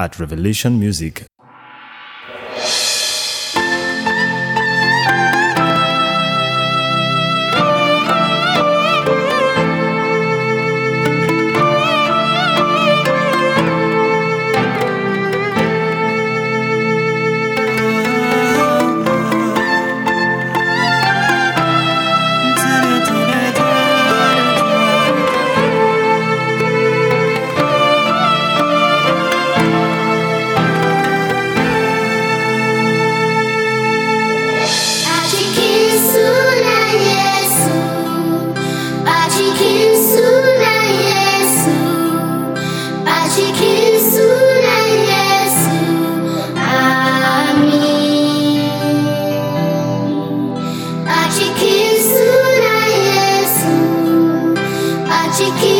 at Revelation Music. she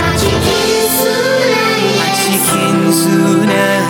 soon as